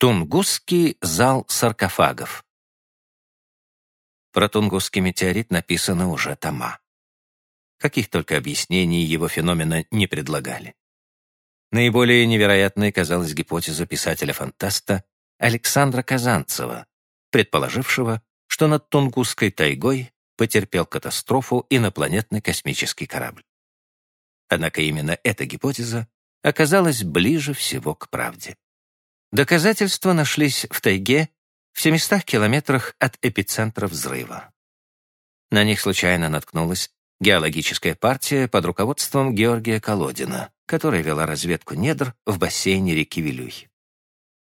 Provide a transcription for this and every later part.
Тунгусский зал саркофагов. Про Тунгусский метеорит написаны уже тома. Каких только объяснений его феномена не предлагали. Наиболее невероятной казалась гипотеза писателя-фантаста Александра Казанцева, предположившего, что над Тунгусской тайгой потерпел катастрофу инопланетный космический корабль. Однако именно эта гипотеза оказалась ближе всего к правде. Доказательства нашлись в тайге в 700 километрах от эпицентра взрыва. На них случайно наткнулась геологическая партия под руководством Георгия Колодина, которая вела разведку недр в бассейне реки Вилюй.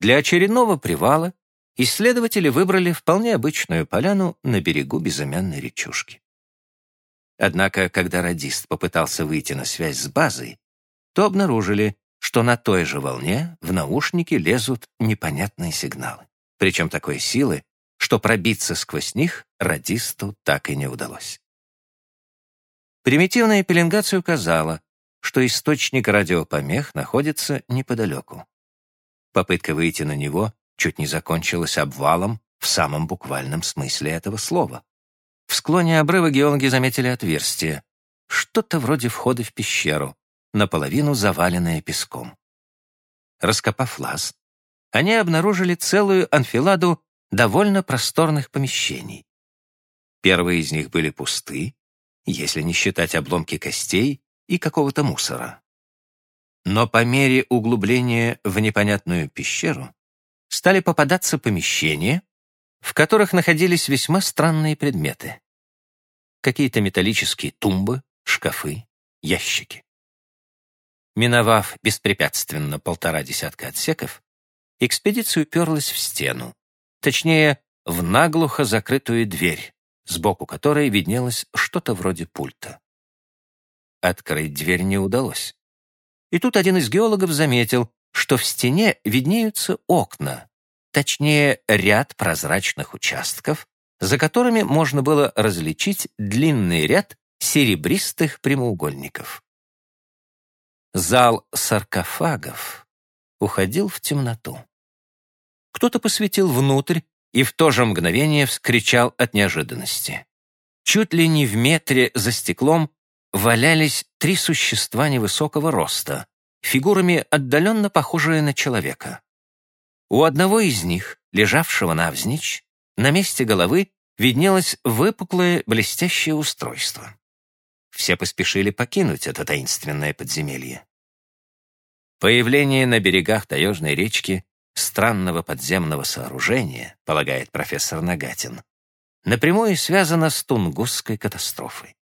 Для очередного привала исследователи выбрали вполне обычную поляну на берегу безымянной речушки. Однако, когда радист попытался выйти на связь с базой, то обнаружили, что на той же волне в наушники лезут непонятные сигналы. Причем такой силы, что пробиться сквозь них радисту так и не удалось. Примитивная пеленгация указала, что источник радиопомех находится неподалеку. Попытка выйти на него чуть не закончилась обвалом в самом буквальном смысле этого слова. В склоне обрыва геологи заметили отверстие, что-то вроде входа в пещеру, наполовину заваленное песком. Раскопав лаз, они обнаружили целую анфиладу довольно просторных помещений. Первые из них были пусты, если не считать обломки костей и какого-то мусора. Но по мере углубления в непонятную пещеру стали попадаться помещения, в которых находились весьма странные предметы. Какие-то металлические тумбы, шкафы, ящики. Миновав беспрепятственно полтора десятка отсеков, экспедиция уперлась в стену, точнее, в наглухо закрытую дверь, сбоку которой виднелось что-то вроде пульта. Открыть дверь не удалось. И тут один из геологов заметил, что в стене виднеются окна, точнее, ряд прозрачных участков, за которыми можно было различить длинный ряд серебристых прямоугольников. Зал саркофагов уходил в темноту. Кто-то посветил внутрь и в то же мгновение вскричал от неожиданности. Чуть ли не в метре за стеклом валялись три существа невысокого роста, фигурами отдаленно похожие на человека. У одного из них, лежавшего навзничь, на месте головы виднелось выпуклое блестящее устройство. Все поспешили покинуть это таинственное подземелье. Появление на берегах таежной речки странного подземного сооружения, полагает профессор Нагатин, напрямую связано с Тунгусской катастрофой.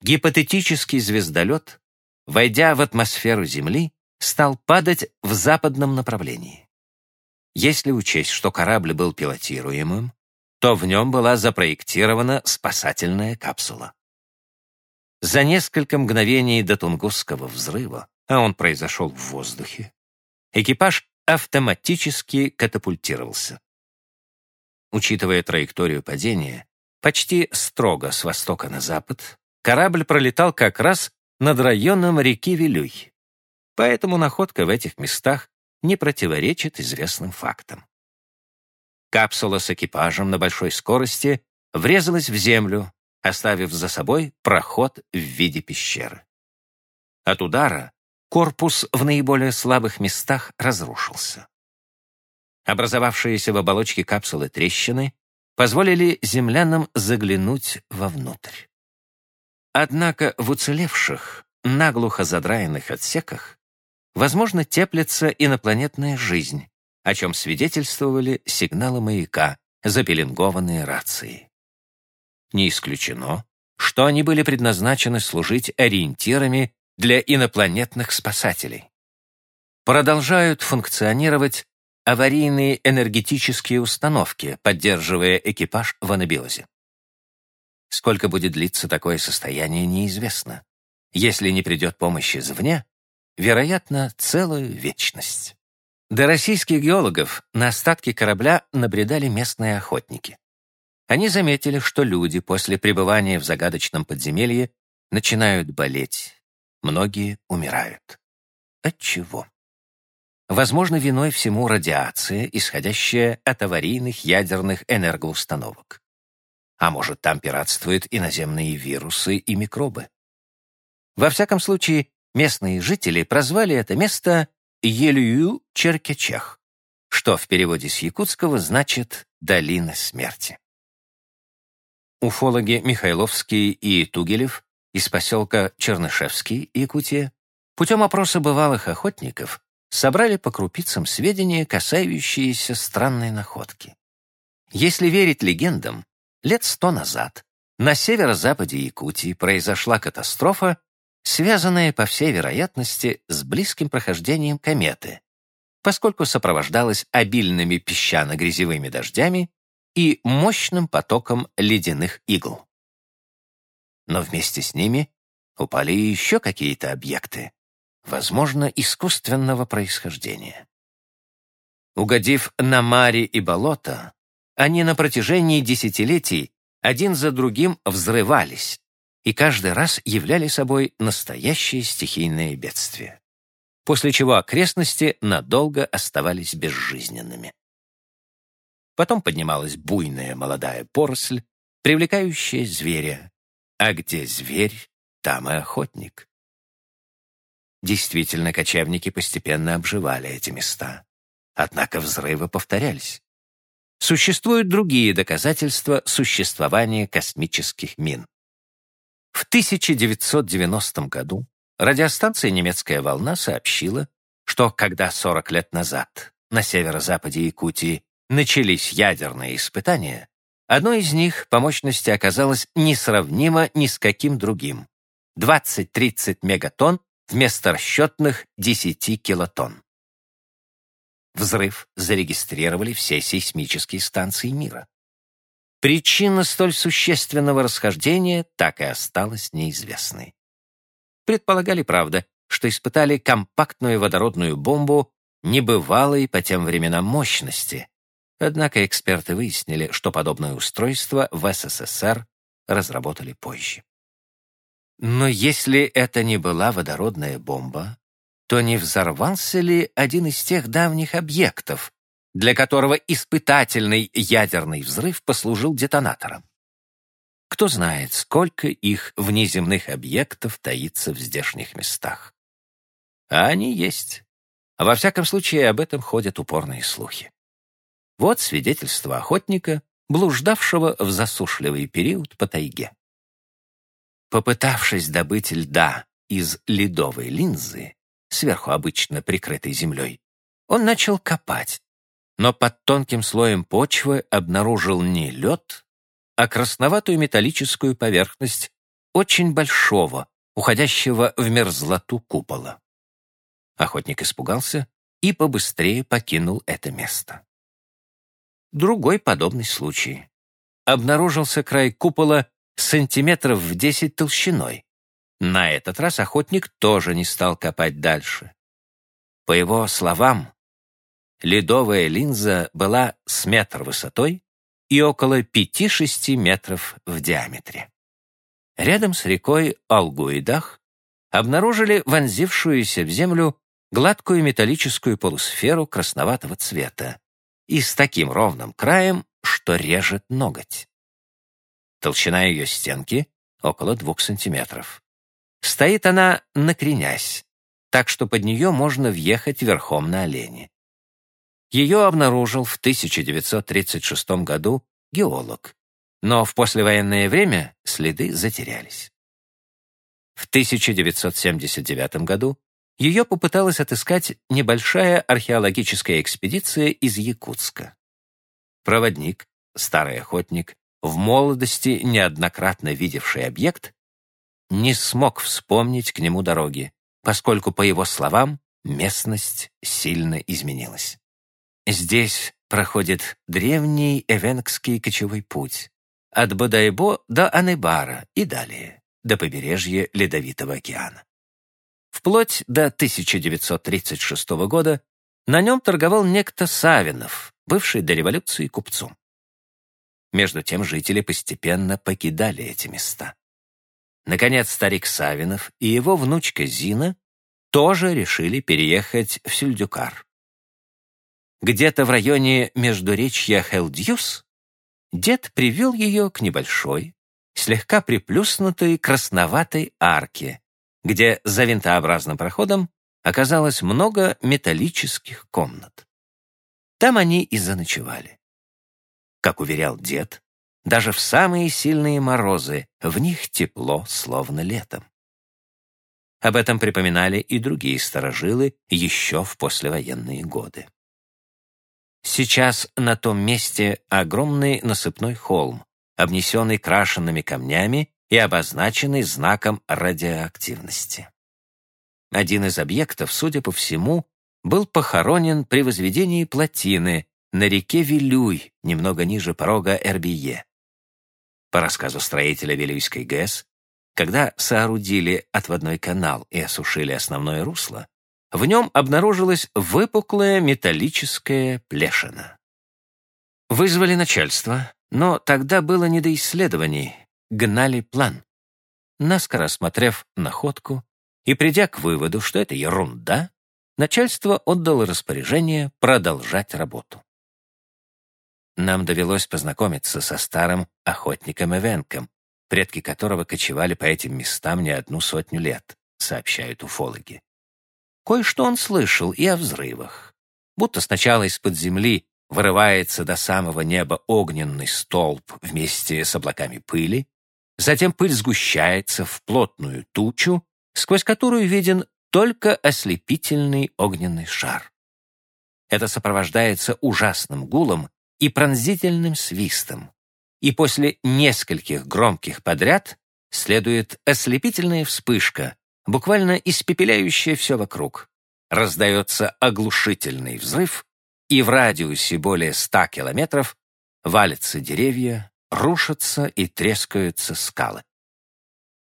Гипотетический звездолет, войдя в атмосферу Земли, стал падать в западном направлении. Если учесть, что корабль был пилотируемым, то в нем была запроектирована спасательная капсула. За несколько мгновений до Тунгусского взрыва, а он произошел в воздухе, экипаж автоматически катапультировался. Учитывая траекторию падения, почти строго с востока на запад, корабль пролетал как раз над районом реки Вилюй. Поэтому находка в этих местах не противоречит известным фактам. Капсула с экипажем на большой скорости врезалась в землю, оставив за собой проход в виде пещеры. От удара корпус в наиболее слабых местах разрушился. Образовавшиеся в оболочке капсулы трещины позволили землянам заглянуть вовнутрь. Однако в уцелевших, наглухо задраенных отсеках возможно, теплится инопланетная жизнь, о чем свидетельствовали сигналы маяка, запеленгованные рации. Не исключено, что они были предназначены служить ориентирами для инопланетных спасателей. Продолжают функционировать аварийные энергетические установки, поддерживая экипаж в анабиозе. Сколько будет длиться такое состояние, неизвестно. Если не придет помощь извне, вероятно, целую вечность. До российских геологов на остатки корабля набредали местные охотники. Они заметили, что люди после пребывания в загадочном подземелье начинают болеть, многие умирают. От чего? Возможно, виной всему радиация, исходящая от аварийных ядерных энергоустановок. А может, там пиратствуют иноземные вирусы и микробы. Во всяком случае, местные жители прозвали это место Елюю-Черкечех, что в переводе с якутского значит «долина смерти». Уфологи Михайловский и Тугелев из поселка Чернышевский, Якутия, путем опроса бывалых охотников собрали по крупицам сведения, касающиеся странной находки. Если верить легендам, лет сто назад на северо-западе Якутии произошла катастрофа, связанная, по всей вероятности, с близким прохождением кометы, поскольку сопровождалась обильными песчано-грязевыми дождями и мощным потоком ледяных игл. Но вместе с ними упали еще какие-то объекты, возможно, искусственного происхождения. Угодив на маре и болото, они на протяжении десятилетий один за другим взрывались и каждый раз являли собой настоящее стихийное бедствие, после чего окрестности надолго оставались безжизненными. Потом поднималась буйная молодая поросль, привлекающая зверя, а где зверь, там и охотник. Действительно, кочевники постепенно обживали эти места. Однако взрывы повторялись. Существуют другие доказательства существования космических мин. В 1990 году радиостанция «Немецкая волна» сообщила, что когда 40 лет назад на северо-западе Якутии начались ядерные испытания, одно из них по мощности оказалось несравнимо ни с каким другим. 20-30 мегатонн вместо расчетных 10 килотонн. Взрыв зарегистрировали все сейсмические станции мира. Причина столь существенного расхождения так и осталась неизвестной. Предполагали, правда, что испытали компактную водородную бомбу небывалой по тем временам мощности. Однако эксперты выяснили, что подобное устройство в СССР разработали позже. Но если это не была водородная бомба, то не взорвался ли один из тех давних объектов, для которого испытательный ядерный взрыв послужил детонатором? Кто знает, сколько их внеземных объектов таится в здешних местах. А они есть. Во всяком случае, об этом ходят упорные слухи. Вот свидетельство охотника, блуждавшего в засушливый период по тайге. Попытавшись добыть льда из ледовой линзы, сверху обычно прикрытой землей, он начал копать, но под тонким слоем почвы обнаружил не лед, а красноватую металлическую поверхность очень большого, уходящего в мерзлоту купола. Охотник испугался и побыстрее покинул это место. Другой подобный случай. Обнаружился край купола сантиметров в десять толщиной. На этот раз охотник тоже не стал копать дальше. По его словам, ледовая линза была с метр высотой и около 5-6 метров в диаметре. Рядом с рекой Алгуидах обнаружили вонзившуюся в землю гладкую металлическую полусферу красноватого цвета и с таким ровным краем, что режет ноготь. Толщина ее стенки — около двух сантиметров. Стоит она накренясь, так что под нее можно въехать верхом на олене. Ее обнаружил в 1936 году геолог, но в послевоенное время следы затерялись. В 1979 году ее попыталась отыскать небольшая археологическая экспедиция из Якутска. Проводник, старый охотник, в молодости неоднократно видевший объект, не смог вспомнить к нему дороги, поскольку, по его словам, местность сильно изменилась. Здесь проходит древний эвенкский кочевой путь от Бодайбо до Анебара и далее, до побережья Ледовитого океана. Вплоть до 1936 года на нем торговал некто Савинов, бывший до революции купцом. Между тем жители постепенно покидали эти места. Наконец, старик Савинов и его внучка Зина тоже решили переехать в Сюльдюкар, где-то в районе Междуречья Хелдьюс, дед привел ее к небольшой, слегка приплюснутой красноватой арке, где за винтообразным проходом оказалось много металлических комнат. Там они и заночевали. Как уверял дед, даже в самые сильные морозы в них тепло, словно летом. Об этом припоминали и другие старожилы еще в послевоенные годы. Сейчас на том месте огромный насыпной холм, обнесенный крашенными камнями и обозначенный знаком радиоактивности. Один из объектов, судя по всему, был похоронен при возведении плотины на реке Вилюй, немного ниже порога Эрбие. По рассказу строителя Вилюйской ГЭС, когда соорудили отводной канал и осушили основное русло, в нем обнаружилась выпуклая металлическая плешина. Вызвали начальство, но тогда было не до исследований, гнали план. Наскоро осмотрев находку и придя к выводу, что это ерунда, начальство отдало распоряжение продолжать работу. Нам довелось познакомиться со старым охотником Эвенком, предки которого кочевали по этим местам не одну сотню лет, сообщают уфологи. Кое-что он слышал и о взрывах. Будто сначала из-под земли вырывается до самого неба огненный столб вместе с облаками пыли, затем пыль сгущается в плотную тучу, сквозь которую виден только ослепительный огненный шар. Это сопровождается ужасным гулом и пронзительным свистом, и после нескольких громких подряд следует ослепительная вспышка, буквально испепеляющая все вокруг. Раздается оглушительный взрыв, и в радиусе более ста километров валятся деревья, рушатся и трескаются скалы.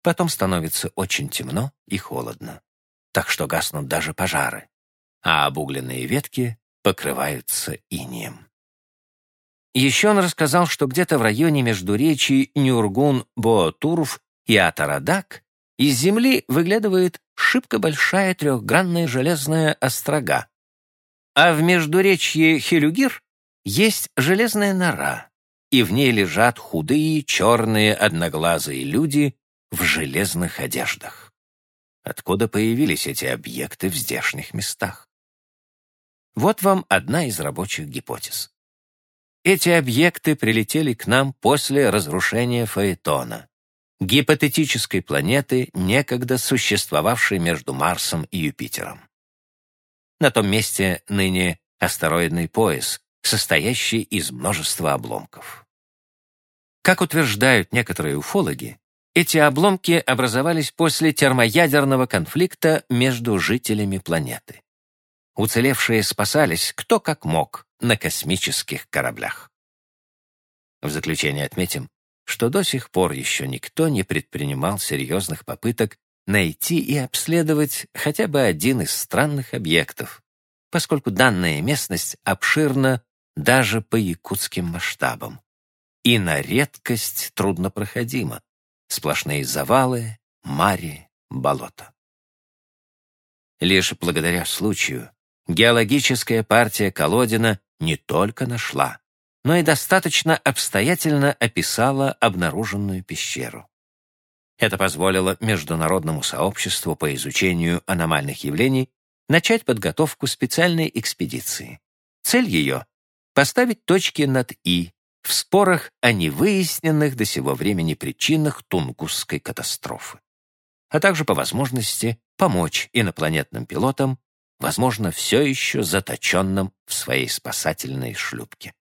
Потом становится очень темно и холодно, так что гаснут даже пожары, а обугленные ветки покрываются инеем. Еще он рассказал, что где-то в районе между речи Нюргун-Боатурф и Атарадак из земли выглядывает шибко большая трехгранная железная острога, а в междуречье Хелюгир есть железная нора, и в ней лежат худые, черные, одноглазые люди в железных одеждах. Откуда появились эти объекты в здешних местах? Вот вам одна из рабочих гипотез. Эти объекты прилетели к нам после разрушения Фаэтона, гипотетической планеты, некогда существовавшей между Марсом и Юпитером. На том месте ныне астероидный пояс, состоящий из множества обломков. Как утверждают некоторые уфологи, эти обломки образовались после термоядерного конфликта между жителями планеты. Уцелевшие спасались кто как мог на космических кораблях. В заключение отметим, что до сих пор еще никто не предпринимал серьезных попыток найти и обследовать хотя бы один из странных объектов, поскольку данная местность обширна даже по якутским масштабам и на редкость труднопроходима. Сплошные завалы, мари, болота. Лишь благодаря случаю геологическая партия Колодина не только нашла, но и достаточно обстоятельно описала обнаруженную пещеру. Это позволило международному сообществу по изучению аномальных явлений начать подготовку специальной экспедиции. Цель ее — поставить точки над «и» в спорах о невыясненных до сего времени причинах Тунгусской катастрофы, а также по возможности помочь инопланетным пилотам, возможно, все еще заточенным в своей спасательной шлюпке.